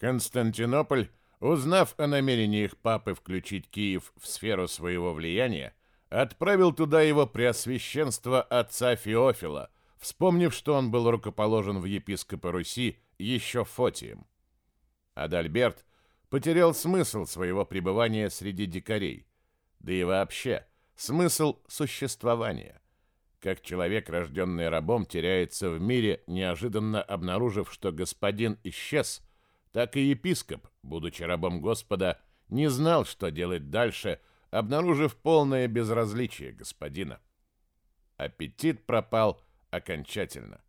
Константинополь, узнав о намерениях папы включить Киев в сферу своего влияния, отправил туда его преосвященство отца Феофила, вспомнив, что он был рукоположен в епископы Руси еще Фотием. Адальберт потерял смысл своего пребывания среди дикарей, да и вообще смысл существования. Как человек, рожденный рабом, теряется в мире, неожиданно обнаружив, что господин исчез, так и епископ, будучи рабом Господа, не знал, что делать дальше, обнаружив полное безразличие господина. Аппетит пропал окончательно.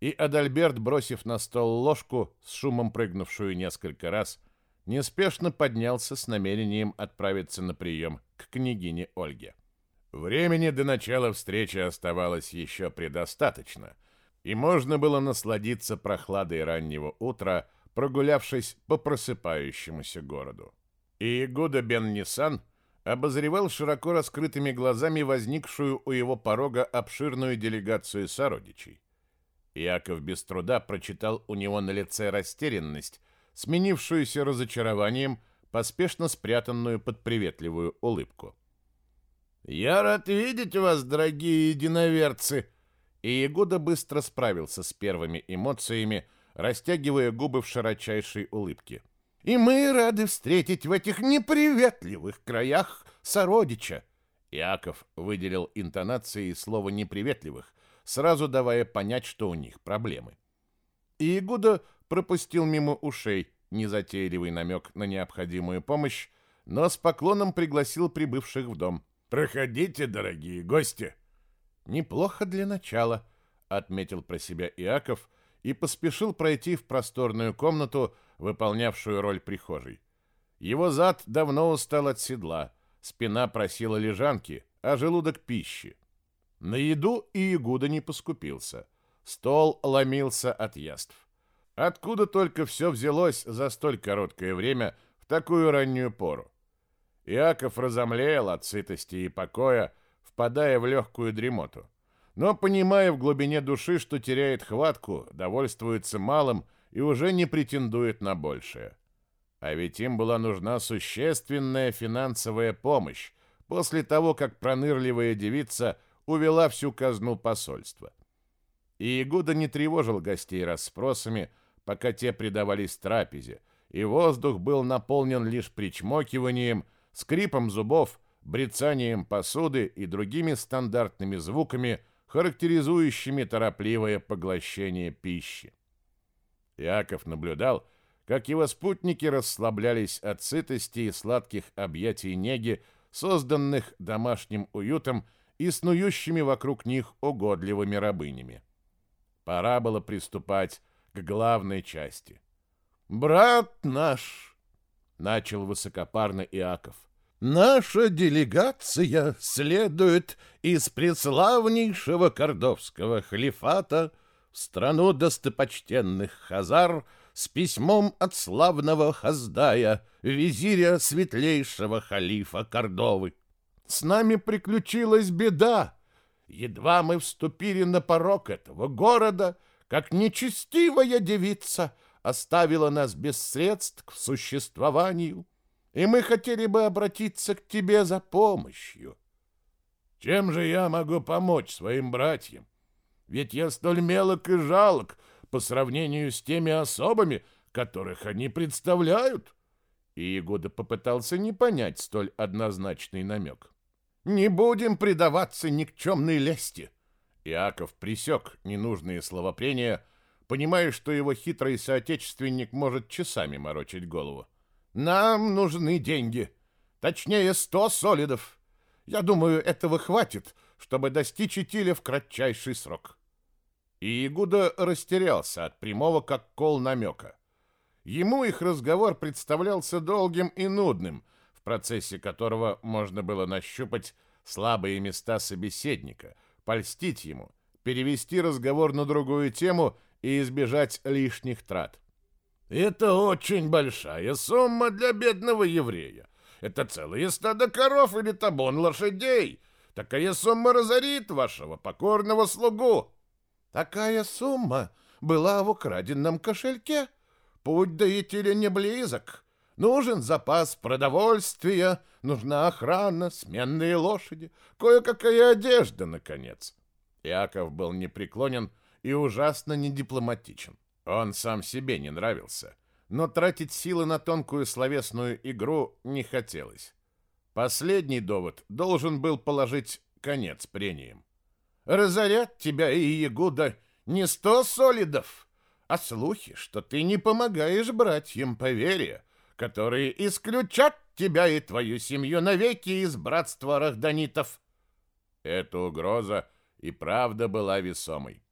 И Адальберт, бросив на стол ложку, с шумом прыгнувшую несколько раз, неспешно поднялся с намерением отправиться на прием к княгине Ольге. Времени до начала встречи оставалось еще предостаточно, и можно было насладиться прохладой раннего утра, прогулявшись по просыпающемуся городу. И Игуда бен Нисан обозревал широко раскрытыми глазами возникшую у его порога обширную делегацию сородичей. Иаков без труда прочитал у него на лице растерянность, сменившуюся разочарованием, поспешно спрятанную под приветливую улыбку. «Я рад видеть вас, дорогие единоверцы!» И Ягуда быстро справился с первыми эмоциями, растягивая губы в широчайшей улыбке. «И мы рады встретить в этих неприветливых краях сородича!» Иаков выделил интонацией слова «неприветливых», сразу давая понять, что у них проблемы. И Игуда пропустил мимо ушей незатейливый намек на необходимую помощь, но с поклоном пригласил прибывших в дом. «Проходите, дорогие гости!» «Неплохо для начала», — отметил про себя Иаков и поспешил пройти в просторную комнату, выполнявшую роль прихожей. Его зад давно устал от седла, спина просила лежанки, а желудок пищи. На еду и Игуда не поскупился. Стол ломился от яств. Откуда только все взялось за столь короткое время в такую раннюю пору? Иаков разомлел от сытости и покоя, впадая в легкую дремоту. Но, понимая в глубине души, что теряет хватку, довольствуется малым и уже не претендует на большее. А ведь им была нужна существенная финансовая помощь после того, как пронырливая девица увела всю казну посольства. И Игуда не тревожил гостей расспросами, пока те предавались трапезе, и воздух был наполнен лишь причмокиванием, скрипом зубов, брецанием посуды и другими стандартными звуками, характеризующими торопливое поглощение пищи. Яков наблюдал, как его спутники расслаблялись от сытости и сладких объятий неги, созданных домашним уютом и снующими вокруг них угодливыми рабынями. Пора было приступать к главной части. «Брат наш!» — начал высокопарно Иаков. «Наша делегация следует из преславнейшего кордовского халифата в страну достопочтенных хазар с письмом от славного Хаздая, визиря светлейшего халифа Кордовы. С нами приключилась беда. Едва мы вступили на порог этого города — как нечестивая девица оставила нас без средств к существованию, и мы хотели бы обратиться к тебе за помощью. Чем же я могу помочь своим братьям? Ведь я столь мелок и жалок по сравнению с теми особами, которых они представляют. И Ягода попытался не понять столь однозначный намек. Не будем предаваться никчемной лести. Иаков присек ненужные словопрения, понимая, что его хитрый соотечественник может часами морочить голову. «Нам нужны деньги. Точнее, сто солидов. Я думаю, этого хватит, чтобы достичь Итиля в кратчайший срок». И Игуда растерялся от прямого, как кол намека. Ему их разговор представлялся долгим и нудным, в процессе которого можно было нащупать слабые места собеседника — польстить ему, перевести разговор на другую тему и избежать лишних трат. «Это очень большая сумма для бедного еврея. Это целые стадо коров или табун лошадей. Такая сумма разорит вашего покорного слугу». «Такая сумма была в украденном кошельке», Путь до Итиля не близок. Нужен запас продовольствия, нужна охрана, сменные лошади, кое-какая одежда, наконец. Иаков был непреклонен и ужасно недипломатичен. Он сам себе не нравился, но тратить силы на тонкую словесную игру не хотелось. Последний довод должен был положить конец прениям. «Разорят тебя и Ягуда не сто солидов, а слухи, что ты не помогаешь братьям по вере, которые исключат тебя и твою семью навеки из братства рахданитов». Эта угроза и правда была весомой.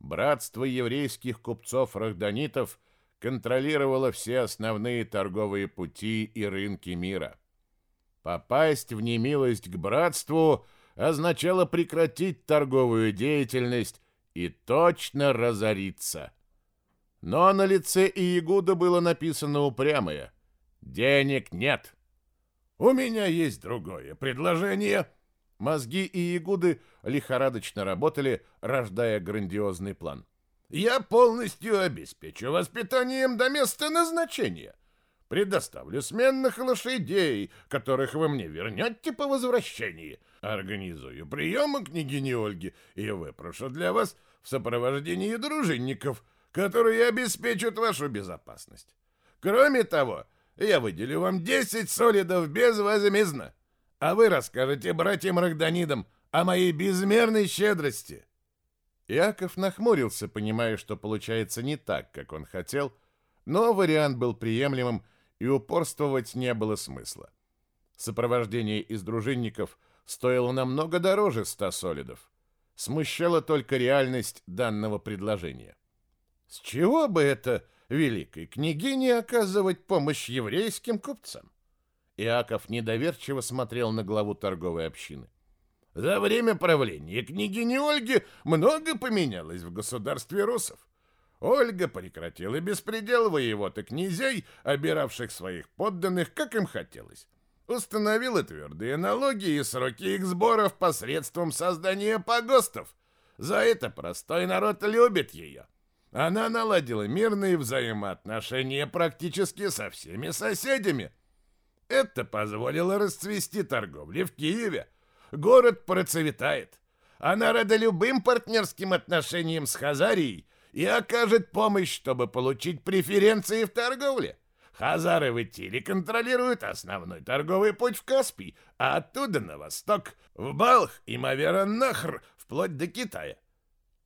Братство еврейских купцов-рахданитов контролировало все основные торговые пути и рынки мира. Попасть в немилость к братству означало прекратить торговую деятельность и точно разориться. Но на лице Иегуда было написано упрямое «Денег нет». «У меня есть другое предложение», Мозги и Ягуды лихорадочно работали, рождая грандиозный план. «Я полностью обеспечу воспитанием до места назначения. Предоставлю сменных лошадей, которых вы мне вернете по возвращении. Организую приемы княгини Ольги и выпрошу для вас в сопровождении дружинников, которые обеспечат вашу безопасность. Кроме того, я выделю вам 10 солидов безвозмездно а вы расскажете братьям Рогданидам о моей безмерной щедрости». Иаков нахмурился, понимая, что получается не так, как он хотел, но вариант был приемлемым, и упорствовать не было смысла. Сопровождение из дружинников стоило намного дороже ста солидов. Смущала только реальность данного предложения. С чего бы это великой княгине оказывать помощь еврейским купцам? Иаков недоверчиво смотрел на главу торговой общины. За время правления княгини Ольги много поменялось в государстве русов. Ольга прекратила беспредел воевод и князей, обиравших своих подданных, как им хотелось. Установила твердые налоги и сроки их сборов посредством создания погостов. За это простой народ любит ее. Она наладила мирные взаимоотношения практически со всеми соседями – это позволило расцвести торговле в Киеве. Город процветает. Она рада любым партнерским отношениям с Хазарией и окажет помощь, чтобы получить преференции в торговле. Хазары в Итиле контролируют основной торговый путь в Каспий, а оттуда на восток, в Балх и Мавера-Нахр, вплоть до Китая.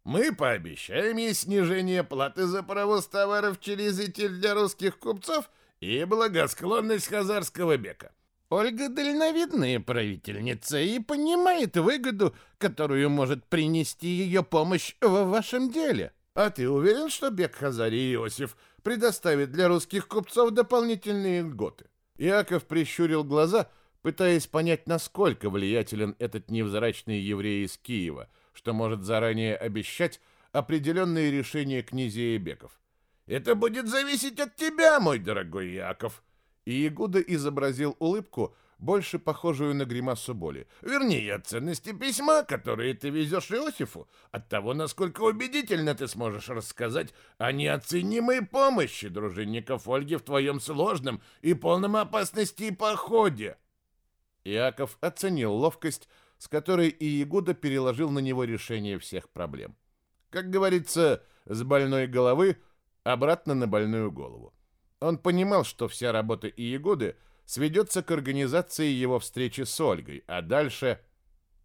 Мы пообещаем ей снижение платы за провоз товаров через Итиль для русских купцов – и благосклонность хазарского бека. Ольга дальновидная правительница и понимает выгоду, которую может принести ее помощь в вашем деле. А ты уверен, что бек Хазарий Иосиф предоставит для русских купцов дополнительные льготы? Иаков прищурил глаза, пытаясь понять, насколько влиятелен этот невзрачный еврей из Киева, что может заранее обещать определенные решения князей и беков. Это будет зависеть от тебя, мой дорогой Яков. И Ягуда изобразил улыбку, больше похожую на гримасу боли. Вернее, от ценности письма, которое ты везешь Иосифу, от того, насколько убедительно ты сможешь рассказать о неоценимой помощи дружинников Ольги в твоем сложном и полном опасности походе. Иаков оценил ловкость, с которой Иегуда переложил на него решение всех проблем. Как говорится, с больной головы – обратно на больную голову. Он понимал, что вся работа Иегоды сведется к организации его встречи с Ольгой, а дальше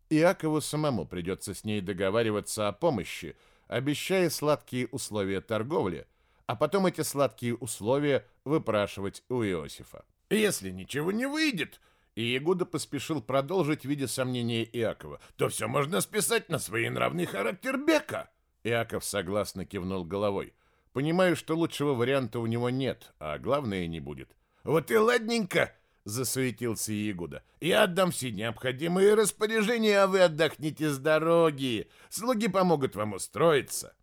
Иакову самому придется с ней договариваться о помощи, обещая сладкие условия торговли, а потом эти сладкие условия выпрашивать у Иосифа. «Если ничего не выйдет», и Ягуда поспешил продолжить, видя сомнения Иакова, то все можно списать на своенравный характер Бека. Иаков согласно кивнул головой. Понимаю, что лучшего варианта у него нет, а главное не будет. Вот и ладненько, засуетился Ягуда. Я отдам все необходимые распоряжения, а вы отдохните с дороги. Слуги помогут вам устроиться.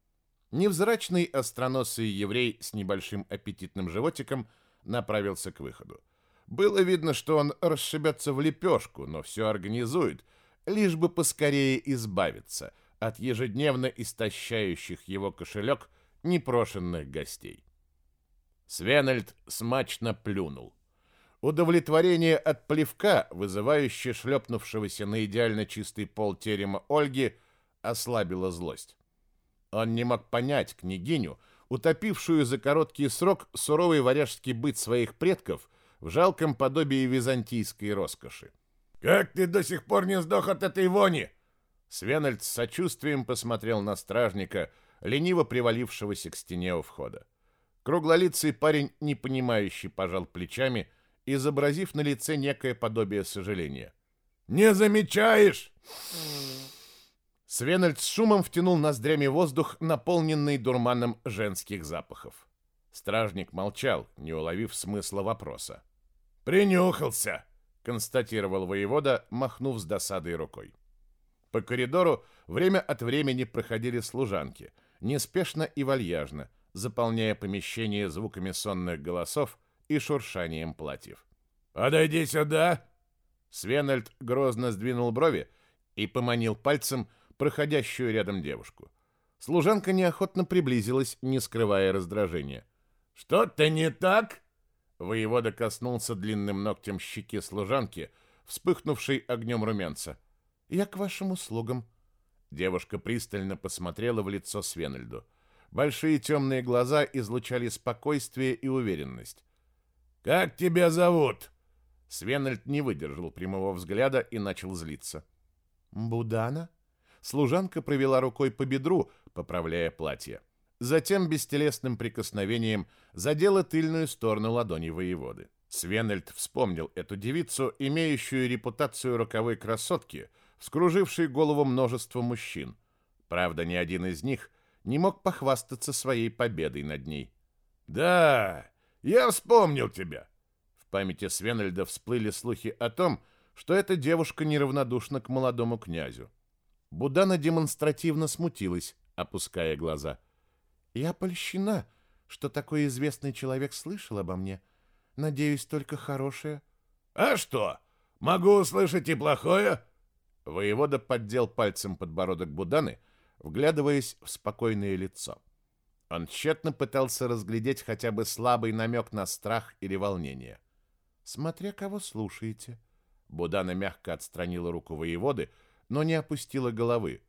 Невзрачный остроносый еврей с небольшим аппетитным животиком направился к выходу. Было видно, что он расшибется в лепешку, но все организует, лишь бы поскорее избавиться от ежедневно истощающих его кошелек непрошенных гостей. Свенельд смачно плюнул. Удовлетворение от плевка, вызывающее шлепнувшегося на идеально чистый пол терема Ольги, ослабило злость. Он не мог понять княгиню, утопившую за короткий срок суровый варяжский быт своих предков в жалком подобии византийской роскоши. «Как ты до сих пор не сдох от этой вони?» Свенальд с сочувствием посмотрел на стражника, лениво привалившегося к стене у входа. Круглолицый парень, непонимающий, пожал плечами, изобразив на лице некое подобие сожаления. «Не замечаешь?» Свенальд с шумом втянул ноздрями воздух, наполненный дурманом женских запахов. Стражник молчал, не уловив смысла вопроса. «Принюхался!» — констатировал воевода, махнув с досадой рукой. По коридору время от времени проходили служанки, неспешно и вальяжно, заполняя помещение звуками сонных голосов и шуршанием платьев. «Подойди сюда!» Свенальд грозно сдвинул брови и поманил пальцем проходящую рядом девушку. Служанка неохотно приблизилась, не скрывая раздражения. «Что-то не так?» Воевода коснулся длинным ногтем щеки служанки, вспыхнувшей огнем румянца. «Я к вашим услугам». Девушка пристально посмотрела в лицо Свенальду. Большие темные глаза излучали спокойствие и уверенность. «Как тебя зовут?» Свенальд не выдержал прямого взгляда и начал злиться. «Будана?» Служанка провела рукой по бедру, поправляя платье. Затем бестелесным прикосновением задела тыльную сторону ладони воеводы. Свенельд вспомнил эту девицу, имеющую репутацию роковой красотки, вскружившей голову множества мужчин. Правда, ни один из них не мог похвастаться своей победой над ней. «Да, я вспомнил тебя!» В памяти Свенельда всплыли слухи о том, что эта девушка неравнодушна к молодому князю. Будана демонстративно смутилась, опуская глаза. «Я польщена, что такой известный человек слышал обо мне. Надеюсь, только хорошее». «А что? Могу услышать и плохое?» Воевода поддел пальцем подбородок Буданы, вглядываясь в спокойное лицо. Он тщетно пытался разглядеть хотя бы слабый намек на страх или волнение. «Смотря кого слушаете». Будана мягко отстранила руку воеводы, но не опустила головы.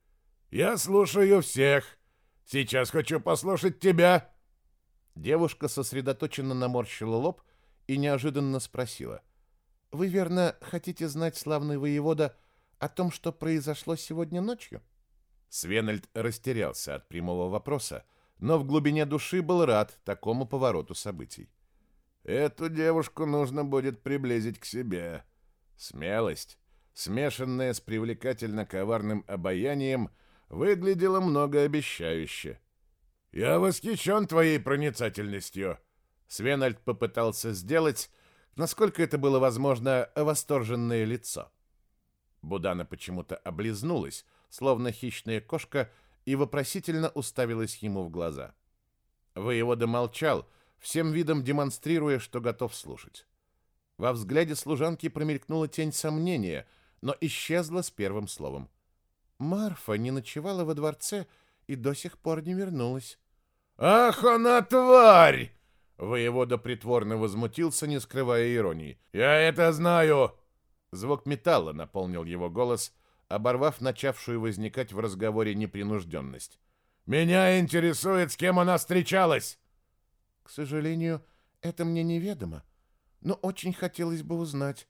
«Я слушаю всех. Сейчас хочу послушать тебя». Девушка сосредоточенно наморщила лоб и неожиданно спросила. «Вы, верно, хотите знать, славный воевода, о том, что произошло сегодня ночью?» Свенальд растерялся от прямого вопроса, но в глубине души был рад такому повороту событий. «Эту девушку нужно будет приблизить к себе. Смелость смешанная с привлекательно-коварным обаянием, выглядела многообещающе. «Я восхищен твоей проницательностью!» Свенальд попытался сделать, насколько это было возможно, восторженное лицо. Будана почему-то облизнулась, словно хищная кошка, и вопросительно уставилась ему в глаза. Воевода молчал, всем видом демонстрируя, что готов слушать. Во взгляде служанки промелькнула тень сомнения — но исчезла с первым словом. Марфа не ночевала во дворце и до сих пор не вернулась. «Ах, она тварь!» Воевода притворно возмутился, не скрывая иронии. «Я это знаю!» Звук металла наполнил его голос, оборвав начавшую возникать в разговоре непринужденность. «Меня интересует, с кем она встречалась!» «К сожалению, это мне неведомо, но очень хотелось бы узнать».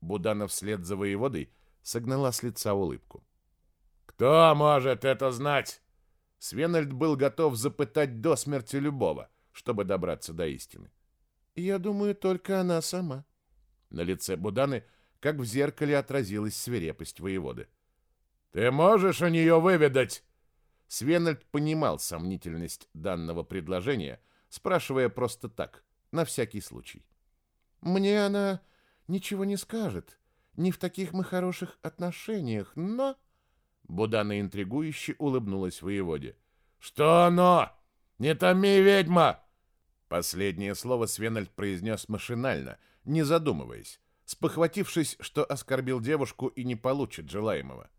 Буданов вслед за воеводой согнала с лица улыбку. «Кто может это знать?» Свенальд был готов запытать до смерти любого, чтобы добраться до истины. «Я думаю, только она сама». На лице Буданы, как в зеркале, отразилась свирепость воеводы. «Ты можешь у нее выведать?» Свенальд понимал сомнительность данного предложения, спрашивая просто так, на всякий случай. «Мне она ничего не скажет. Не в таких мы хороших отношениях, но...» Будана интригующе улыбнулась воеводе. «Что оно? Не томи, ведьма!» Последнее слово Свенальд произнес машинально, не задумываясь, спохватившись, что оскорбил девушку и не получит желаемого.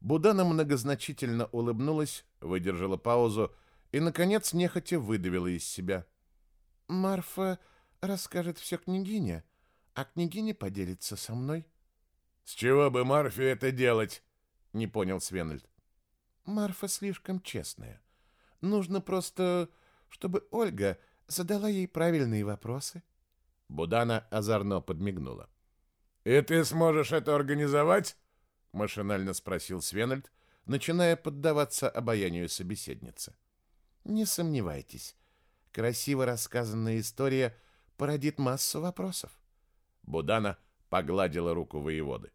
Будана многозначительно улыбнулась, выдержала паузу и, наконец, нехотя выдавила из себя. Марфа расскажет все княгине, а княгиня поделится со мной. С чего бы Марфе это делать? Не понял Свенельд. Марфа слишком честная. Нужно просто, чтобы Ольга задала ей правильные вопросы. Будана озорно подмигнула. «И ты сможешь это организовать?» — машинально спросил Свенальд, начиная поддаваться обаянию собеседницы. «Не сомневайтесь, красиво рассказанная история породит массу вопросов». Будана погладила руку воеводы.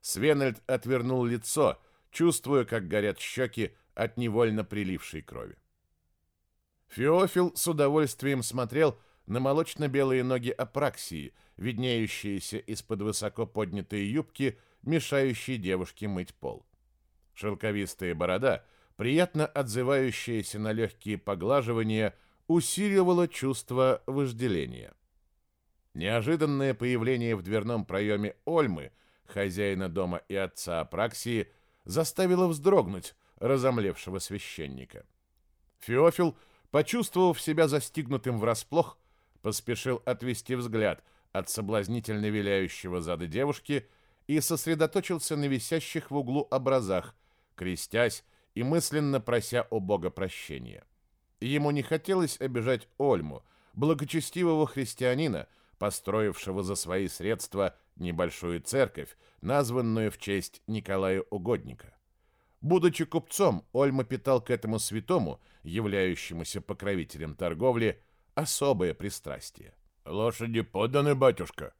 Свенальд отвернул лицо, чувствуя, как горят щеки от невольно прилившей крови. Феофил с удовольствием смотрел на молочно-белые ноги Апраксии, виднеющиеся из-под высоко поднятой юбки, мешающей девушке мыть пол. Шелковистая борода, приятно отзывающаяся на легкие поглаживания, усиливала чувство вожделения. Неожиданное появление в дверном проеме Ольмы, хозяина дома и отца Апраксии, заставило вздрогнуть разомлевшего священника. Феофил, почувствовав себя застигнутым врасплох, поспешил отвести взгляд от соблазнительно виляющего зада девушки и сосредоточился на висящих в углу образах, крестясь и мысленно прося у Бога прощения. Ему не хотелось обижать Ольму, благочестивого христианина, построившего за свои средства небольшую церковь, названную в честь Николая Угодника. Будучи купцом, Ольма питал к этому святому, являющемуся покровителем торговли, особое пристрастие. «Лошади поданы, батюшка!»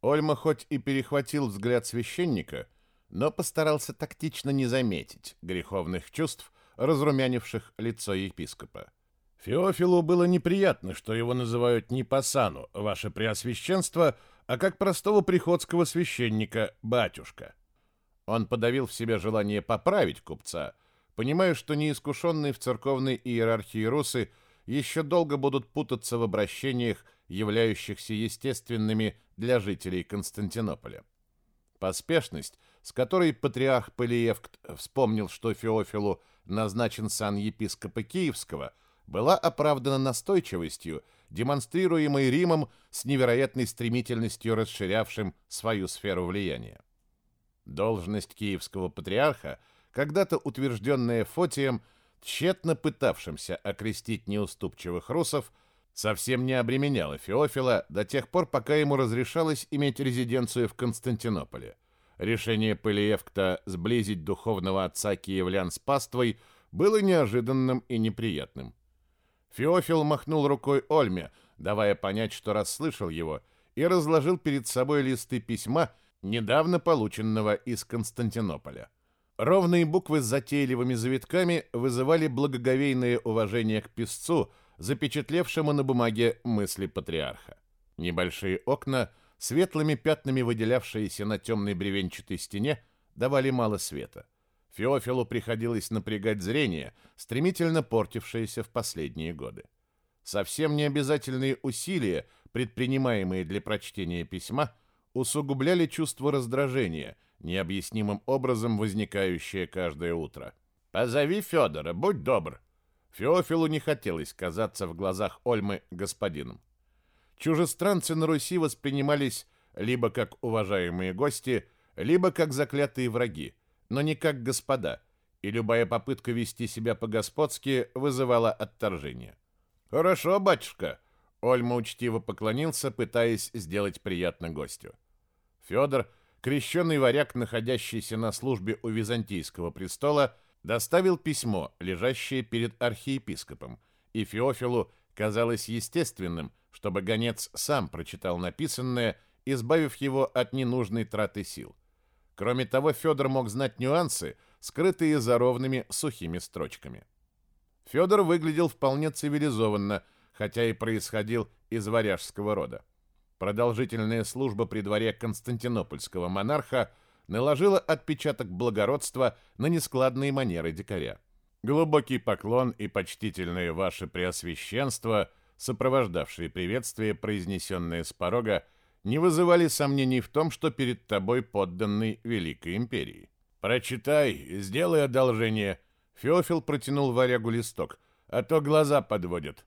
Ольма хоть и перехватил взгляд священника, но постарался тактично не заметить греховных чувств, разрумянивших лицо епископа. Феофилу было неприятно, что его называют не по сану, ваше преосвященство, а как простого приходского священника, батюшка. Он подавил в себе желание поправить купца, понимая, что неискушенные в церковной иерархии русы еще долго будут путаться в обращениях, являющихся естественными для жителей Константинополя. Поспешность, с которой патриарх Полиевкт вспомнил, что Феофилу назначен сан епископа Киевского, была оправдана настойчивостью, демонстрируемой Римом с невероятной стремительностью расширявшим свою сферу влияния. Должность киевского патриарха, когда-то утвержденная Фотием, тщетно пытавшимся окрестить неуступчивых русов, совсем не обременяла Феофила до тех пор, пока ему разрешалось иметь резиденцию в Константинополе. Решение Пылиевкта сблизить духовного отца киевлян с паствой было неожиданным и неприятным. Феофил махнул рукой Ольме, давая понять, что расслышал его, и разложил перед собой листы письма, недавно полученного из Константинополя. Ровные буквы с затейливыми завитками вызывали благоговейное уважение к писцу, запечатлевшему на бумаге мысли патриарха. Небольшие окна, светлыми пятнами выделявшиеся на темной бревенчатой стене, давали мало света. Феофилу приходилось напрягать зрение, стремительно портившееся в последние годы. Совсем необязательные усилия, предпринимаемые для прочтения письма, усугубляли чувство раздражения, необъяснимым образом возникающее каждое утро. «Позови Федора, будь добр!» Феофилу не хотелось казаться в глазах Ольмы господином. Чужестранцы на Руси воспринимались либо как уважаемые гости, либо как заклятые враги, но не как господа, и любая попытка вести себя по-господски вызывала отторжение. «Хорошо, батюшка!» Ольма учтиво поклонился, пытаясь сделать приятно гостю. Федор, крещенный варяг, находящийся на службе у византийского престола, доставил письмо, лежащее перед архиепископом, и Феофилу казалось естественным, чтобы гонец сам прочитал написанное, избавив его от ненужной траты сил. Кроме того, Федор мог знать нюансы, скрытые за ровными сухими строчками. Федор выглядел вполне цивилизованно, хотя и происходил из варяжского рода. Продолжительная служба при дворе константинопольского монарха наложила отпечаток благородства на нескладные манеры дикаря. Глубокий поклон и почтительное ваше преосвященство, сопровождавшие приветствие, произнесенное с порога, не вызывали сомнений в том, что перед тобой подданный Великой Империи. «Прочитай, сделай одолжение». Феофил протянул варягу листок, а то глаза подводят.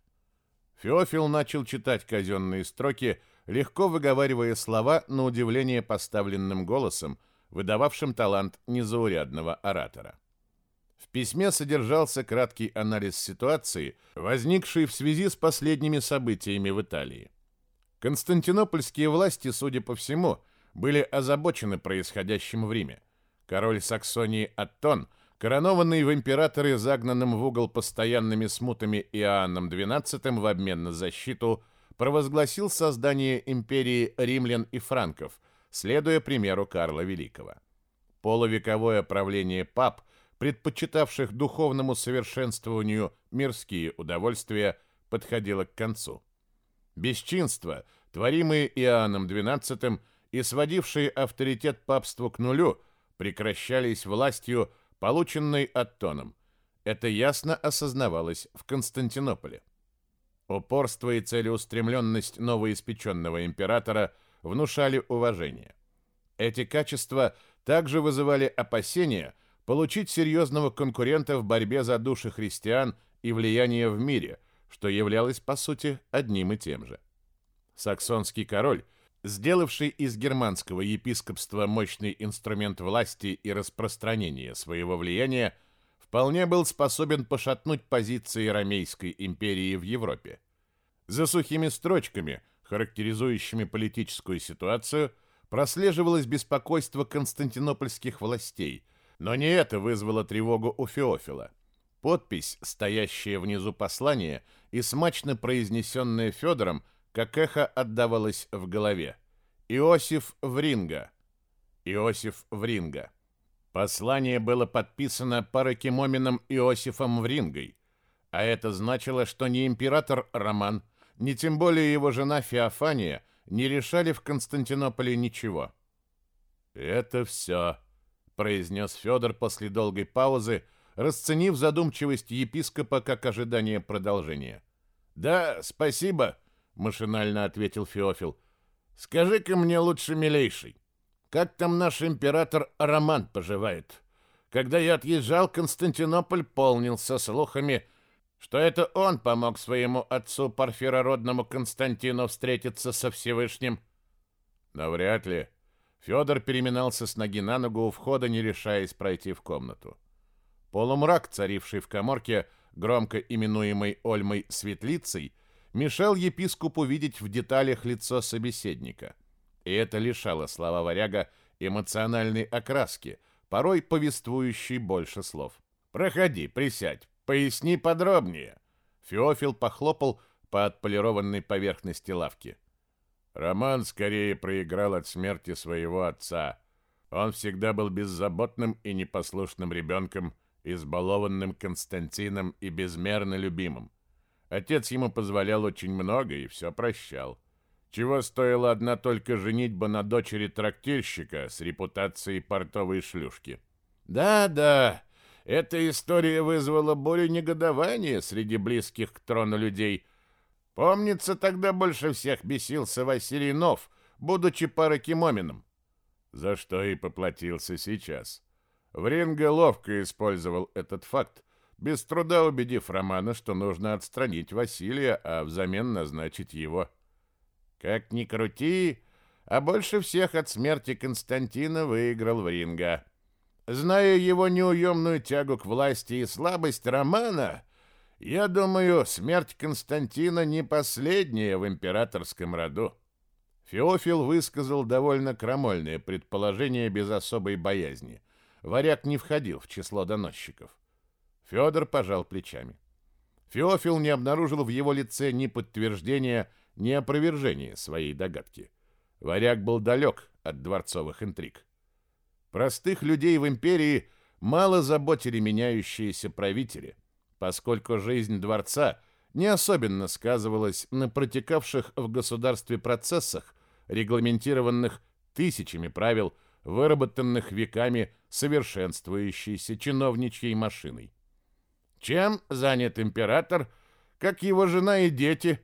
Феофил начал читать казенные строки, легко выговаривая слова на удивление поставленным голосом, выдававшим талант незаурядного оратора. В письме содержался краткий анализ ситуации, возникшей в связи с последними событиями в Италии. Константинопольские власти, судя по всему, были озабочены происходящим в Риме. Король Саксонии Аттон, коронованный в императоры загнанным в угол постоянными смутами Иоанном XII в обмен на защиту, провозгласил создание империи римлян и франков, следуя примеру Карла Великого. Полувековое правление пап, предпочитавших духовному совершенствованию мирские удовольствия, подходило к концу. Бесчинства, творимые Иоанном XII и сводившие авторитет папству к нулю, прекращались властью, полученной Аттоном. Это ясно осознавалось в Константинополе. Упорство и целеустремленность новоиспеченного императора внушали уважение. Эти качества также вызывали опасения получить серьезного конкурента в борьбе за души христиан и влияние в мире, что являлось, по сути, одним и тем же. Саксонский король, сделавший из германского епископства мощный инструмент власти и распространения своего влияния, вполне был способен пошатнуть позиции Ромейской империи в Европе. За сухими строчками, характеризующими политическую ситуацию, прослеживалось беспокойство константинопольских властей, но не это вызвало тревогу у Феофила – Подпись, стоящая внизу послания и смачно произнесенная Федором, как эхо отдавалась в голове. Иосиф Вринга. Иосиф Вринга. Послание было подписано паракимомином Иосифом Врингой, а это значило, что ни император Роман, ни тем более его жена Феофания не решали в Константинополе ничего. «Это все», — произнес Федор после долгой паузы, — расценив задумчивость епископа как ожидание продолжения. «Да, спасибо», — машинально ответил Феофил. «Скажи-ка мне лучше, милейший, как там наш император Роман поживает? Когда я отъезжал, Константинополь полнился слухами, что это он помог своему отцу Порфирородному Константину встретиться со Всевышним». «Навряд ли». Федор переминался с ноги на ногу у входа, не решаясь пройти в комнату. Полумрак, царивший в коморке, громко именуемой Ольмой Светлицей, мешал епископу видеть в деталях лицо собеседника. И это лишало слова варяга эмоциональной окраски, порой повествующей больше слов. «Проходи, присядь, поясни подробнее». Феофил похлопал по отполированной поверхности лавки. Роман скорее проиграл от смерти своего отца. Он всегда был беззаботным и непослушным ребенком, избалованным Константином и безмерно любимым. Отец ему позволял очень много и все прощал. Чего стоила одна только женитьба на дочери трактирщика с репутацией портовой шлюшки. Да-да, эта история вызвала бурю негодования среди близких к трону людей. Помнится, тогда больше всех бесился Василий Нов, будучи паракимомином. За что и поплатился сейчас. Вринга ловко использовал этот факт, без труда убедив Романа, что нужно отстранить Василия, а взамен назначить его. Как ни крути, а больше всех от смерти Константина выиграл Вринга. Зная его неуемную тягу к власти и слабость Романа, я думаю, смерть Константина не последняя в императорском роду. Феофил высказал довольно крамольное предположение без особой боязни. Варяг не входил в число доносчиков. Федор пожал плечами. Феофил не обнаружил в его лице ни подтверждения, ни опровержения своей догадки. Варяг был далек от дворцовых интриг. Простых людей в империи мало заботили меняющиеся правители, поскольку жизнь дворца не особенно сказывалась на протекавших в государстве процессах, регламентированных тысячами правил, выработанных веками совершенствующейся чиновничьей машиной. Чем занят император, как его жена и дети?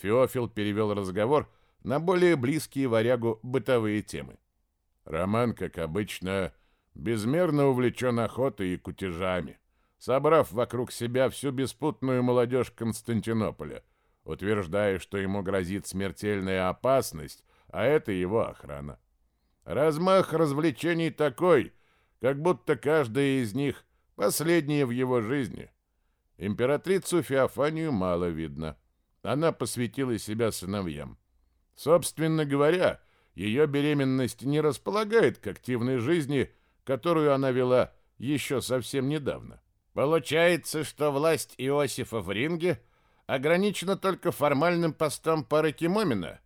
Феофил перевел разговор на более близкие варягу бытовые темы. Роман, как обычно, безмерно увлечен охотой и кутежами, собрав вокруг себя всю беспутную молодежь Константинополя. утверждая, что ему грозит смертельная опасность, а это его охрана. Размах развлечений такой, как будто каждая из них последняя в его жизни. Императрицу Феофанию мало видно. Она посвятила себя сыновьям. Собственно говоря, ее беременность не располагает к активной жизни, которую она вела еще совсем недавно. Получается, что власть Иосифа в ринге ограничена только формальным постом пары Кимомина.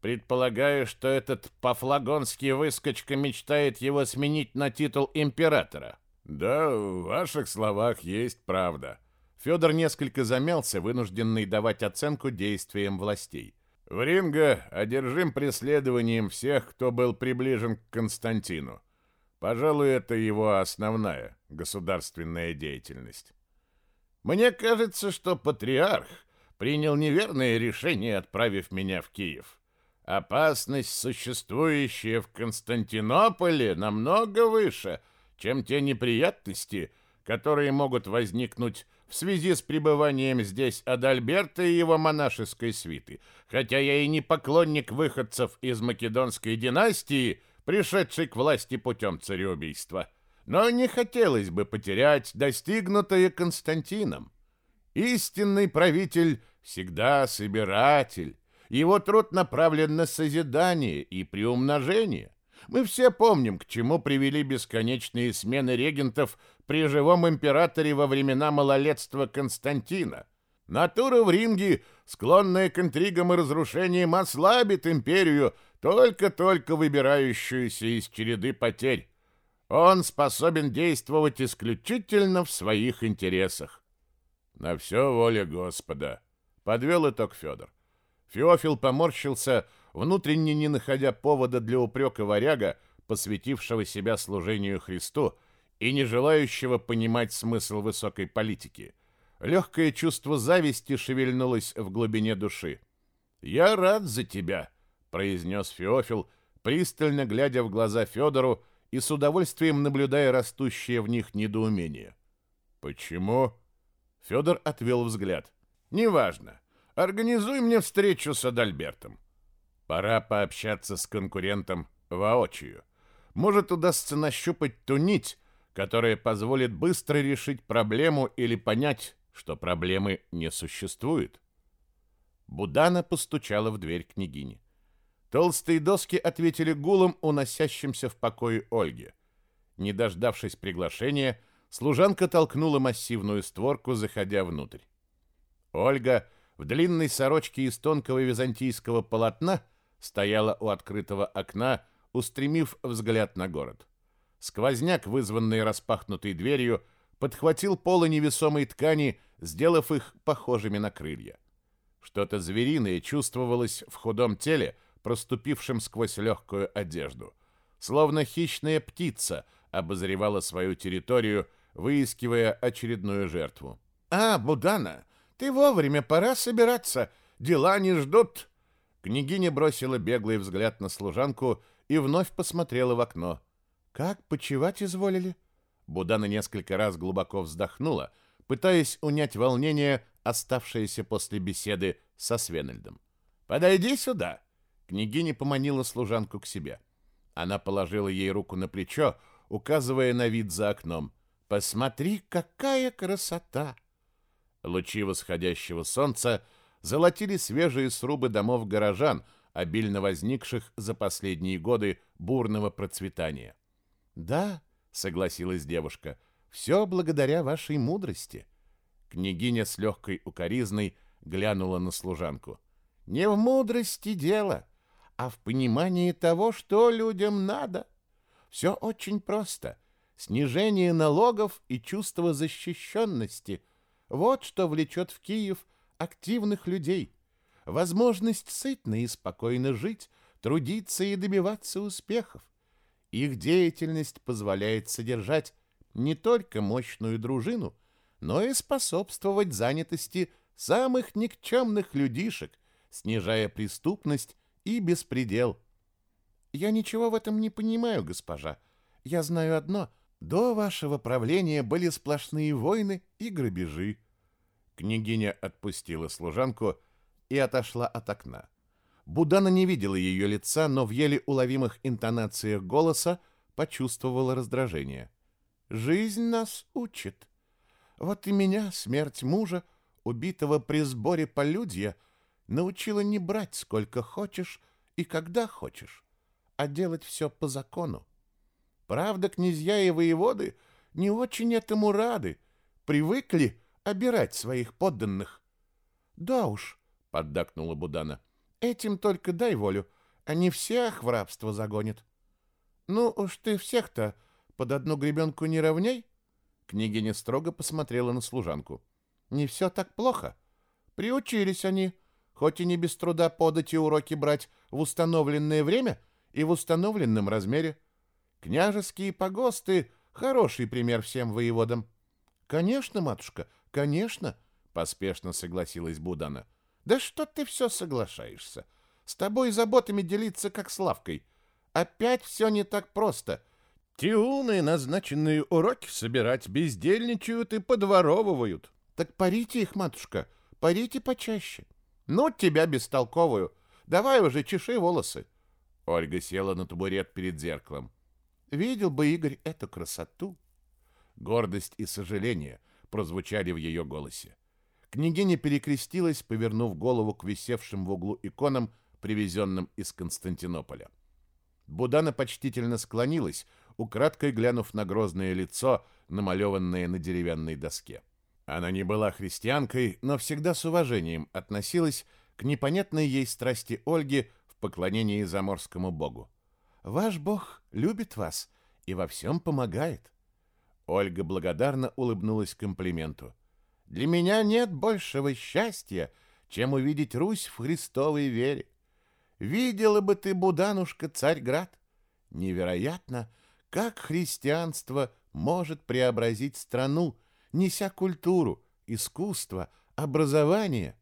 Предполагаю, что этот пофлагонский выскочка мечтает его сменить на титул императора. Да, в ваших словах есть правда. Федор несколько замялся, вынужденный давать оценку действиям властей. Вринга одержим преследованием всех, кто был приближен к Константину. Пожалуй, это его основная государственная деятельность. Мне кажется, что патриарх принял неверное решение, отправив меня в Киев. Опасность, существующая в Константинополе, намного выше, чем те неприятности, которые могут возникнуть в связи с пребыванием здесь Адальберта и его монашеской свиты. Хотя я и не поклонник выходцев из македонской династии, пришедшей к власти путем цареубийства. Но не хотелось бы потерять достигнутое Константином. Истинный правитель всегда собиратель. Его труд направлен на созидание и приумножение. Мы все помним, к чему привели бесконечные смены регентов при живом императоре во времена малолетства Константина. Натура в ринге, склонная к интригам и разрушениям, ослабит империю, только-только выбирающуюся из череды потерь. Он способен действовать исключительно в своих интересах. На все воля Господа, подвел итог Федор. Феофил поморщился, внутренне не находя повода для упрека варяга, посвятившего себя служению Христу и не желающего понимать смысл высокой политики. Легкое чувство зависти шевельнулось в глубине души. «Я рад за тебя», — произнес Феофил, пристально глядя в глаза Федору и с удовольствием наблюдая растущее в них недоумение. «Почему?» Федор отвел взгляд. «Неважно. Организуй мне встречу с Адальбертом. Пора пообщаться с конкурентом воочию. Может, удастся нащупать ту нить, которая позволит быстро решить проблему или понять, что проблемы не существует. Будана постучала в дверь княгини. Толстые доски ответили гулом, уносящимся в покое Ольги. Не дождавшись приглашения, служанка толкнула массивную створку, заходя внутрь. Ольга в длинной сорочке из тонкого византийского полотна стояла у открытого окна, устремив взгляд на город. Сквозняк, вызванный распахнутой дверью, подхватил полы невесомой ткани, сделав их похожими на крылья. Что-то звериное чувствовалось в худом теле, проступившем сквозь легкую одежду. Словно хищная птица обозревала свою территорию, выискивая очередную жертву. «А, Будана, ты вовремя, пора собираться. Дела не ждут. Княгиня бросила беглый взгляд на служанку и вновь посмотрела в окно. Как почевать изволили? Будана несколько раз глубоко вздохнула, пытаясь унять волнение, оставшееся после беседы со Свенельдом. «Подойди сюда!» Княгиня поманила служанку к себе. Она положила ей руку на плечо, указывая на вид за окном. «Посмотри, какая красота!» Лучи восходящего солнца золотили свежие срубы домов горожан, обильно возникших за последние годы бурного процветания. «Да», — согласилась девушка, — «все благодаря вашей мудрости». Княгиня с легкой укоризной глянула на служанку. «Не в мудрости дело, а в понимании того, что людям надо. Все очень просто. Снижение налогов и чувство защищенности — вот что влечет в Киев активных людей. Возможность сытно и спокойно жить, трудиться и добиваться успехов. Их деятельность позволяет содержать не только мощную дружину, но и способствовать занятости самых никчемных людишек, снижая преступность и беспредел. Я ничего в этом не понимаю, госпожа. Я знаю одно — до вашего правления были сплошные войны и грабежи. Княгиня отпустила служанку, и отошла от окна. Будана не видела ее лица, но в еле уловимых интонациях голоса почувствовала раздражение. «Жизнь нас учит. Вот и меня смерть мужа, убитого при сборе полюдья, научила не брать сколько хочешь и когда хочешь, а делать все по закону. Правда, князья и воеводы не очень этому рады, привыкли обирать своих подданных. Да уж, поддакнула Будана. Этим только дай волю, они всех в рабство загонят. Ну уж ты всех-то под одну гребенку не равняй. Княгиня строго посмотрела на служанку. Не все так плохо. Приучились они, хоть и не без труда подать и уроки брать в установленное время и в установленном размере. Княжеские погосты — хороший пример всем воеводам. Конечно, матушка, конечно, — поспешно согласилась Будана. Да что ты все соглашаешься? С тобой заботами делиться, как с лавкой. Опять все не так просто. Тиуны назначенные уроки собирать бездельничают и подворовывают. Так парите их, матушка, парите почаще. Ну, тебя бестолковую. Давай уже чеши волосы. Ольга села на табурет перед зеркалом. Видел бы Игорь эту красоту. Гордость и сожаление прозвучали в ее голосе. Княгиня перекрестилась, повернув голову к висевшим в углу иконам, привезенным из Константинополя. Будана почтительно склонилась, украдкой глянув на грозное лицо, намалеванное на деревянной доске. Она не была христианкой, но всегда с уважением относилась к непонятной ей страсти Ольги в поклонении заморскому богу. «Ваш бог любит вас и во всем помогает». Ольга благодарно улыбнулась комплименту. Для меня нет большего счастья, чем увидеть Русь в Христовой вере. Видела бы ты, Буданушка, Царьград. Невероятно, как христианство может преобразить страну, неся культуру, искусство, образование.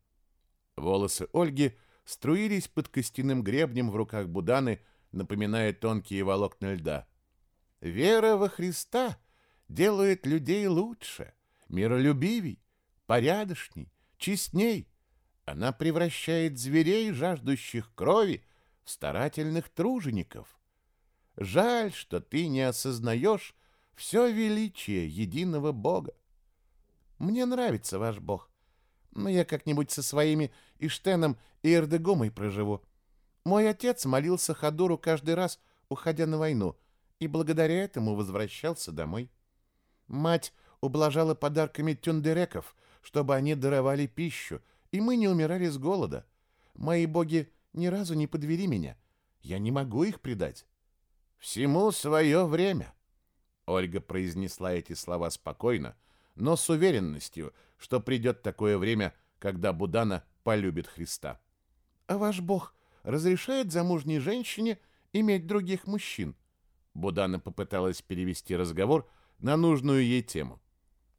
Волосы Ольги струились под костяным гребнем в руках Буданы, напоминая тонкие волокна льда. Вера во Христа делает людей лучше, миролюбивей, порядочней, честней. Она превращает зверей, жаждущих крови, в старательных тружеников. Жаль, что ты не осознаешь все величие единого Бога. Мне нравится ваш Бог, но я как-нибудь со своими Иштеном и Эрдегомой проживу. Мой отец молился Хадуру каждый раз, уходя на войну, и благодаря этому возвращался домой. Мать ублажала подарками тюндереков — чтобы они даровали пищу, и мы не умирали с голода. Мои боги ни разу не подвели меня. Я не могу их предать. Всему свое время. Ольга произнесла эти слова спокойно, но с уверенностью, что придет такое время, когда Будана полюбит Христа. А ваш бог разрешает замужней женщине иметь других мужчин? Будана попыталась перевести разговор на нужную ей тему.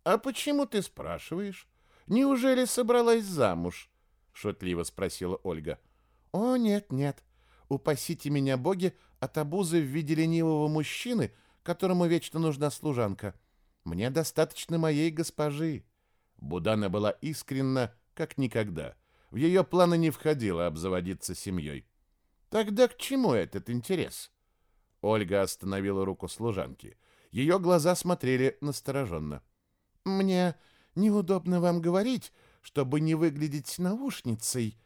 «А почему ты спрашиваешь? Неужели собралась замуж?» — шутливо спросила Ольга. «О, нет, нет. Упасите меня, боги, от обузы в виде ленивого мужчины, которому вечно нужна служанка. Мне достаточно моей госпожи». Будана была искренна, как никогда. В ее планы не входило обзаводиться семьей. «Тогда к чему этот интерес?» Ольга остановила руку служанки. Ее глаза смотрели настороженно. «Мне неудобно вам говорить, чтобы не выглядеть наушницей».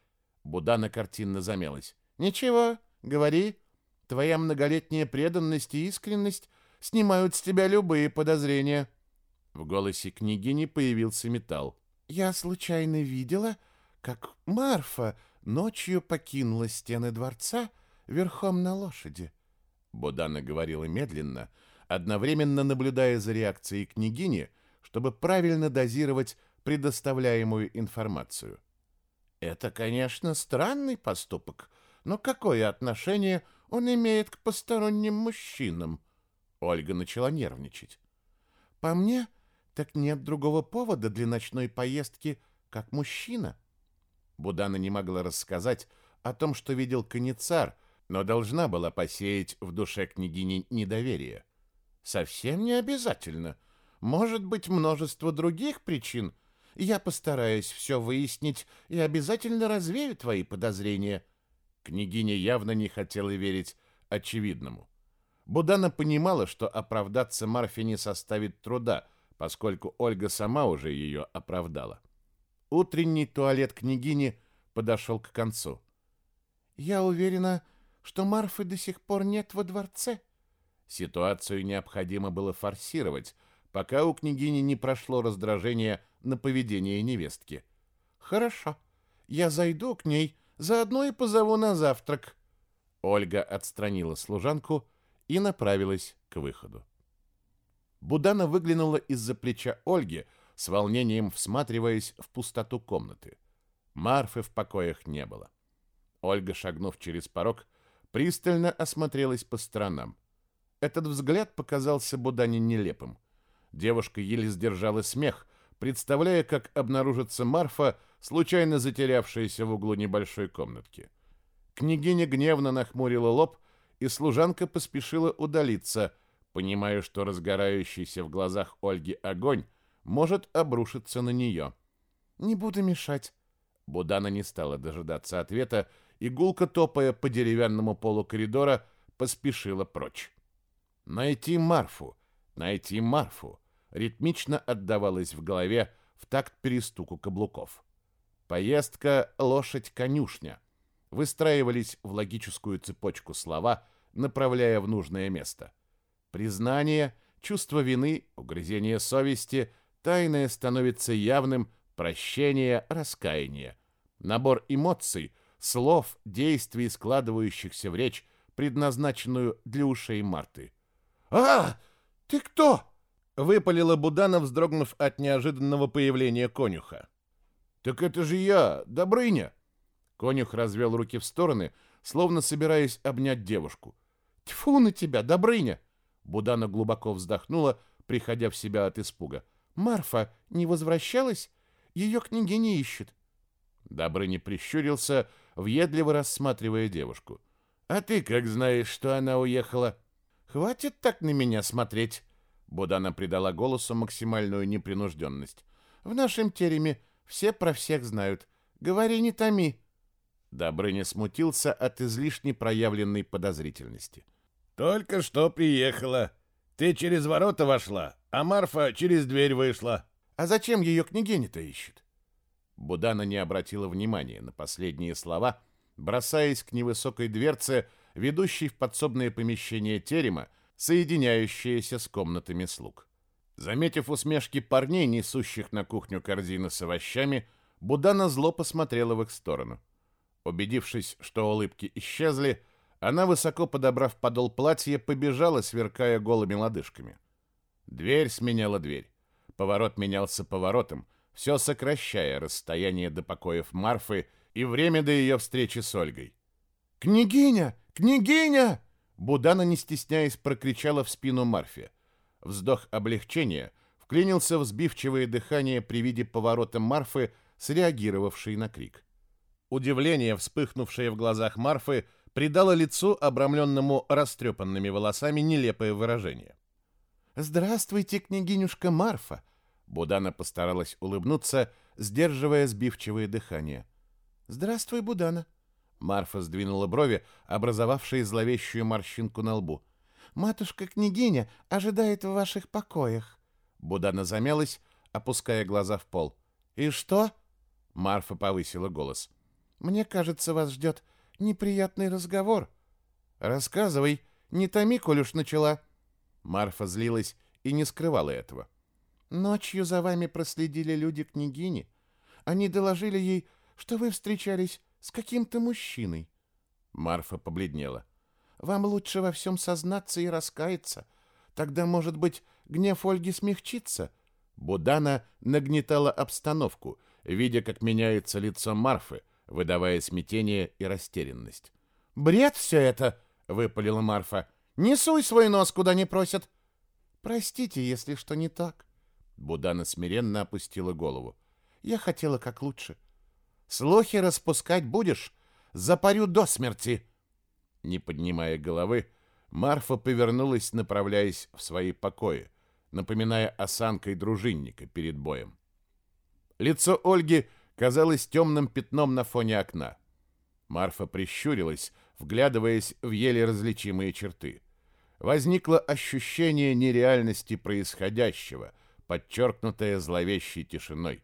Будана картинно замялась. «Ничего, говори. Твоя многолетняя преданность и искренность снимают с тебя любые подозрения». В голосе княгини появился металл. «Я случайно видела, как Марфа ночью покинула стены дворца верхом на лошади». Будана говорила медленно, одновременно наблюдая за реакцией княгини, чтобы правильно дозировать предоставляемую информацию. Это, конечно, странный поступок, но какое отношение он имеет к посторонним мужчинам? Ольга начала нервничать. По мне, так нет другого повода для ночной поездки, как мужчина. Будана не могла рассказать о том, что видел каницар, но должна была посеять в душе княгини недоверие. Совсем не обязательно — может быть множество других причин. Я постараюсь все выяснить и обязательно развею твои подозрения. Княгиня явно не хотела верить очевидному. Будана понимала, что оправдаться Марфе не составит труда, поскольку Ольга сама уже ее оправдала. Утренний туалет княгини подошел к концу. «Я уверена, что Марфы до сих пор нет во дворце». Ситуацию необходимо было форсировать, пока у княгини не прошло раздражение на поведение невестки. «Хорошо, я зайду к ней, заодно и позову на завтрак». Ольга отстранила служанку и направилась к выходу. Будана выглянула из-за плеча Ольги, с волнением всматриваясь в пустоту комнаты. Марфы в покоях не было. Ольга, шагнув через порог, пристально осмотрелась по сторонам. Этот взгляд показался Будане нелепым. Девушка еле сдержала смех, представляя, как обнаружится Марфа, случайно затерявшаяся в углу небольшой комнатки. Княгиня гневно нахмурила лоб, и служанка поспешила удалиться, понимая, что разгорающийся в глазах Ольги огонь может обрушиться на нее. «Не буду мешать». Будана не стала дожидаться ответа, и гулко топая по деревянному полу коридора, поспешила прочь. Найти Марфу, найти Марфу, ритмично отдавалось в голове в такт перестуку каблуков. Поездка лошадь-конюшня выстраивались в логическую цепочку слова, направляя в нужное место. Признание, чувство вины, угрызение совести, тайное становится явным, прощение, раскаяние. Набор эмоций, слов, действий, складывающихся в речь, предназначенную для ушей Марты. «А, ты кто?» — выпалила Будана, вздрогнув от неожиданного появления конюха. «Так это же я, Добрыня!» Конюх развел руки в стороны, словно собираясь обнять девушку. «Тьфу на тебя, Добрыня!» Будана глубоко вздохнула, приходя в себя от испуга. «Марфа не возвращалась? Ее княгиня ищет». Добрыня прищурился, въедливо рассматривая девушку. «А ты как знаешь, что она уехала?» «Хватит так на меня смотреть!» Будана придала голосу максимальную непринужденность. «В нашем тереме все про всех знают. Говори, не томи!» Добрыня смутился от излишне проявленной подозрительности. «Только что приехала. Ты через ворота вошла, а Марфа через дверь вышла». «А зачем ее княгиня-то ищет?» Будана не обратила внимания на последние слова, бросаясь к невысокой дверце, ведущей в подсобное помещение терема, соединяющееся с комнатами слуг. Заметив усмешки парней, несущих на кухню корзины с овощами, Будана зло посмотрела в их сторону. Убедившись, что улыбки исчезли, она, высоко подобрав подол платья, побежала, сверкая голыми лодыжками. Дверь сменяла дверь. Поворот менялся поворотом, все сокращая расстояние до покоев Марфы и время до ее встречи с Ольгой. «Княгиня! Княгиня!» Будана, не стесняясь, прокричала в спину Марфе. Вздох облегчения вклинился в сбивчивое дыхание при виде поворота Марфы, среагировавшей на крик. Удивление, вспыхнувшее в глазах Марфы, придало лицу, обрамленному растрепанными волосами, нелепое выражение. «Здравствуйте, княгинюшка Марфа!» Будана постаралась улыбнуться, сдерживая сбивчивое дыхание. «Здравствуй, Будана!» Марфа сдвинула брови, образовавшие зловещую морщинку на лбу. «Матушка-княгиня ожидает в ваших покоях». Будана замялась, опуская глаза в пол. «И что?» Марфа повысила голос. «Мне кажется, вас ждет неприятный разговор». «Рассказывай, не томи, коль уж начала». Марфа злилась и не скрывала этого. «Ночью за вами проследили люди княгини. Они доложили ей, что вы встречались с каким-то мужчиной. Марфа побледнела. Вам лучше во всем сознаться и раскаяться. Тогда, может быть, гнев Ольги смягчится. Будана нагнетала обстановку, видя, как меняется лицо Марфы, выдавая смятение и растерянность. «Бред все это!» — выпалила Марфа. «Не суй свой нос, куда не просят!» «Простите, если что не так». Будана смиренно опустила голову. «Я хотела как лучше. Слухи распускать будешь? Запарю до смерти!» Не поднимая головы, Марфа повернулась, направляясь в свои покои, напоминая осанкой дружинника перед боем. Лицо Ольги казалось темным пятном на фоне окна. Марфа прищурилась, вглядываясь в еле различимые черты. Возникло ощущение нереальности происходящего, подчеркнутое зловещей тишиной.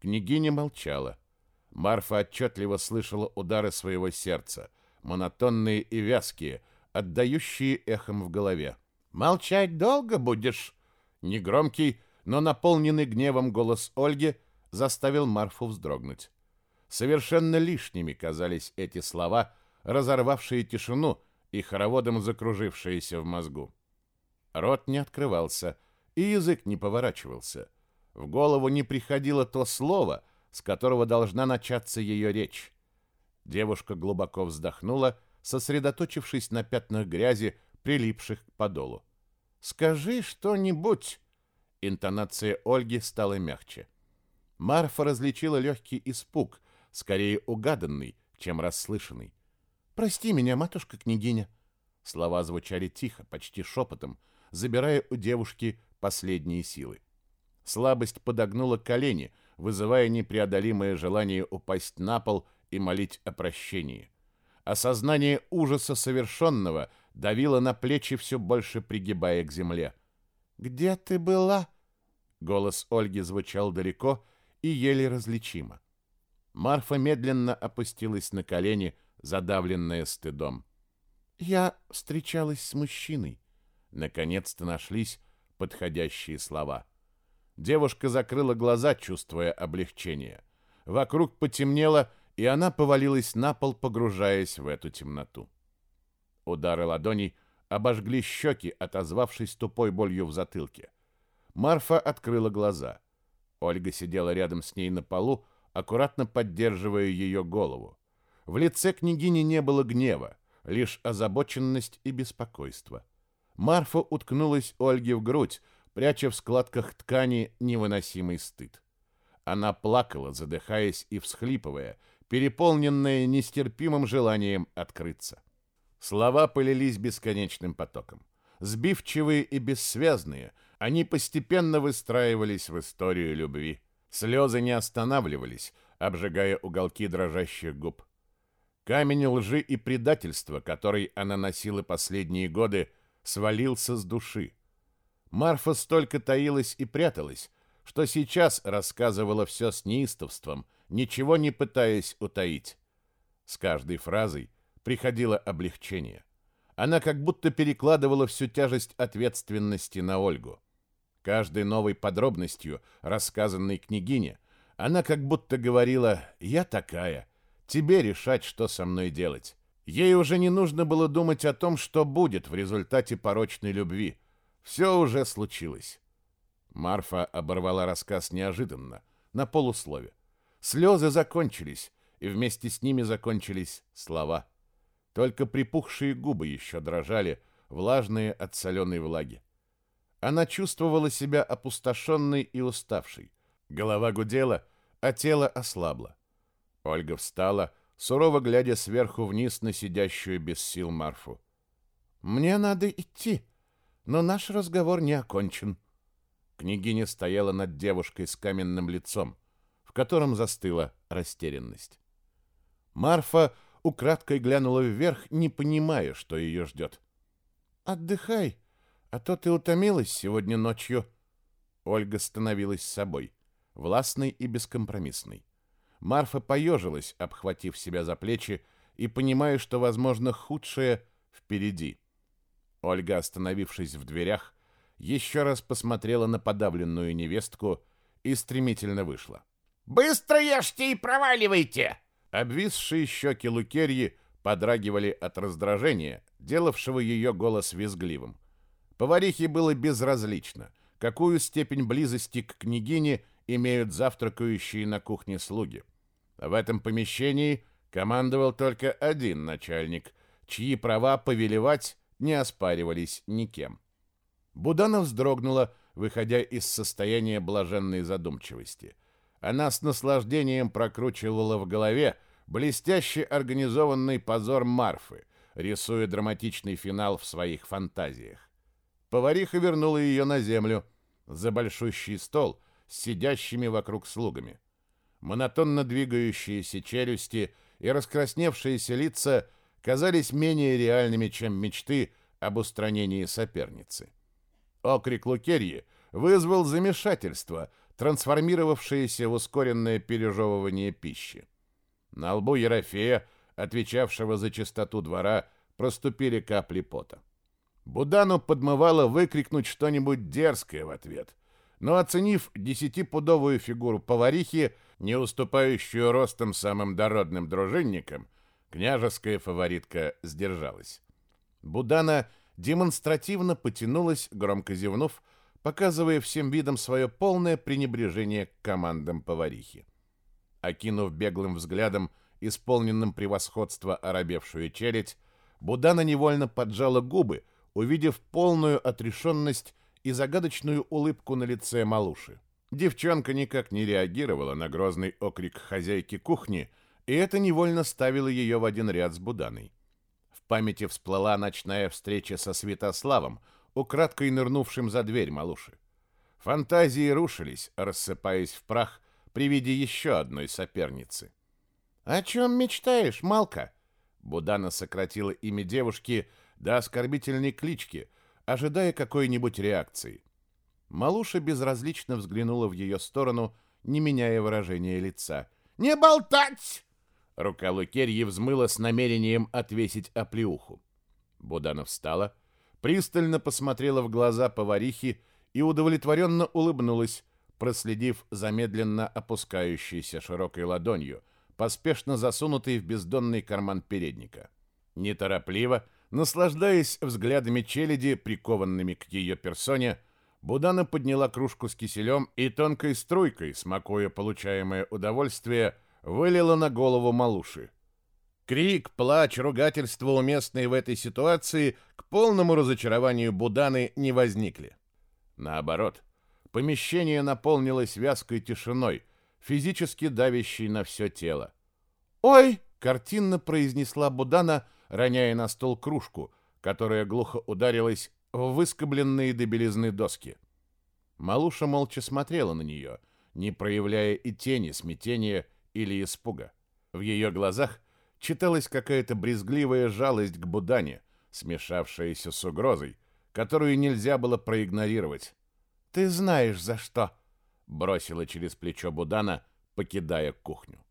Княгиня молчала. Марфа отчетливо слышала удары своего сердца, монотонные и вязкие, отдающие эхом в голове. «Молчать долго будешь?» Негромкий, но наполненный гневом голос Ольги заставил Марфу вздрогнуть. Совершенно лишними казались эти слова, разорвавшие тишину и хороводом закружившиеся в мозгу. Рот не открывался, и язык не поворачивался. В голову не приходило то слово, с которого должна начаться ее речь. Девушка глубоко вздохнула, сосредоточившись на пятнах грязи, прилипших к подолу. «Скажи что-нибудь!» Интонация Ольги стала мягче. Марфа различила легкий испуг, скорее угаданный, чем расслышанный. «Прости меня, матушка-княгиня!» Слова звучали тихо, почти шепотом, забирая у девушки последние силы. Слабость подогнула колени, вызывая непреодолимое желание упасть на пол и молить о прощении. Осознание ужаса совершенного давило на плечи, все больше пригибая к земле. «Где ты была?» Голос Ольги звучал далеко и еле различимо. Марфа медленно опустилась на колени, задавленная стыдом. «Я встречалась с мужчиной». Наконец-то нашлись подходящие слова. Девушка закрыла глаза, чувствуя облегчение. Вокруг потемнело, и она повалилась на пол, погружаясь в эту темноту. Удары ладоней обожгли щеки, отозвавшись тупой болью в затылке. Марфа открыла глаза. Ольга сидела рядом с ней на полу, аккуратно поддерживая ее голову. В лице княгини не было гнева, лишь озабоченность и беспокойство. Марфа уткнулась Ольге в грудь, пряча в складках ткани невыносимый стыд. Она плакала, задыхаясь и всхлипывая, переполненная нестерпимым желанием открыться. Слова полились бесконечным потоком. Сбивчивые и бессвязные, они постепенно выстраивались в историю любви. Слезы не останавливались, обжигая уголки дрожащих губ. Камень лжи и предательства, который она носила последние годы, свалился с души. Марфа столько таилась и пряталась, что сейчас рассказывала все с неистовством, ничего не пытаясь утаить. С каждой фразой приходило облегчение. Она как будто перекладывала всю тяжесть ответственности на Ольгу. Каждой новой подробностью, рассказанной княгине, она как будто говорила «Я такая, тебе решать, что со мной делать». Ей уже не нужно было думать о том, что будет в результате порочной любви. Все уже случилось. Марфа оборвала рассказ неожиданно, на полуслове. Слезы закончились, и вместе с ними закончились слова. Только припухшие губы еще дрожали, влажные от соленой влаги. Она чувствовала себя опустошенной и уставшей. Голова гудела, а тело ослабло. Ольга встала, сурово глядя сверху вниз на сидящую без сил Марфу. «Мне надо идти, но наш разговор не окончен». Княгиня стояла над девушкой с каменным лицом, в котором застыла растерянность. Марфа украдкой глянула вверх, не понимая, что ее ждет. «Отдыхай», а то ты утомилась сегодня ночью. Ольга становилась собой, властной и бескомпромиссной. Марфа поежилась, обхватив себя за плечи и понимая, что, возможно, худшее впереди. Ольга, остановившись в дверях, еще раз посмотрела на подавленную невестку и стремительно вышла. «Быстро ешьте и проваливайте!» Обвисшие щеки Лукерьи подрагивали от раздражения, делавшего ее голос визгливым. Поварихе было безразлично, какую степень близости к княгине имеют завтракающие на кухне слуги. В этом помещении командовал только один начальник, чьи права повелевать не оспаривались никем. Будана вздрогнула, выходя из состояния блаженной задумчивости. Она с наслаждением прокручивала в голове блестяще организованный позор Марфы, рисуя драматичный финал в своих фантазиях. Повариха вернула ее на землю. За большущий стол с сидящими вокруг слугами. Монотонно двигающиеся челюсти и раскрасневшиеся лица казались менее реальными, чем мечты об устранении соперницы. Окрик Лукерьи вызвал замешательство, трансформировавшееся в ускоренное пережевывание пищи. На лбу Ерофея, отвечавшего за чистоту двора, проступили капли пота. Будану подмывало выкрикнуть что-нибудь дерзкое в ответ, но, оценив десятипудовую фигуру поварихи, не уступающую ростом самым дородным дружинникам, княжеская фаворитка сдержалась. Будана демонстративно потянулась, громко зевнув, показывая всем видом свое полное пренебрежение к командам поварихи. Окинув беглым взглядом, исполненным превосходства оробевшую челядь, Будана невольно поджала губы, увидев полную отрешенность и загадочную улыбку на лице Малуши. Девчонка никак не реагировала на грозный окрик хозяйки кухни, и это невольно ставило ее в один ряд с Буданой. В памяти всплыла ночная встреча со Святославом, украдкой нырнувшим за дверь Малуши. Фантазии рушились, рассыпаясь в прах при виде еще одной соперницы. «О чем мечтаешь, Малка?» Будана сократила имя девушки до оскорбительной клички, ожидая какой-нибудь реакции. Малуша безразлично взглянула в ее сторону, не меняя выражения лица. «Не болтать!» Рука Лукерьи взмыла с намерением отвесить оплеуху. Будана встала, пристально посмотрела в глаза поварихи и удовлетворенно улыбнулась, проследив за медленно опускающейся широкой ладонью, поспешно засунутой в бездонный карман передника. Неторопливо, наслаждаясь взглядами челяди, прикованными к ее персоне, Будана подняла кружку с киселем и тонкой струйкой, смакуя получаемое удовольствие, вылила на голову малуши. Крик, плач, ругательство, уместные в этой ситуации, к полному разочарованию Буданы не возникли. Наоборот, помещение наполнилось вязкой тишиной, физически давящей на все тело. «Ой!» — картинно произнесла Будана, роняя на стол кружку, которая глухо ударилась в выскобленные до белизны доски. Малуша молча смотрела на нее, не проявляя и тени смятения или испуга. В ее глазах читалась какая-то брезгливая жалость к Будане, смешавшаяся с угрозой, которую нельзя было проигнорировать. «Ты знаешь, за что!» — бросила через плечо Будана, покидая кухню.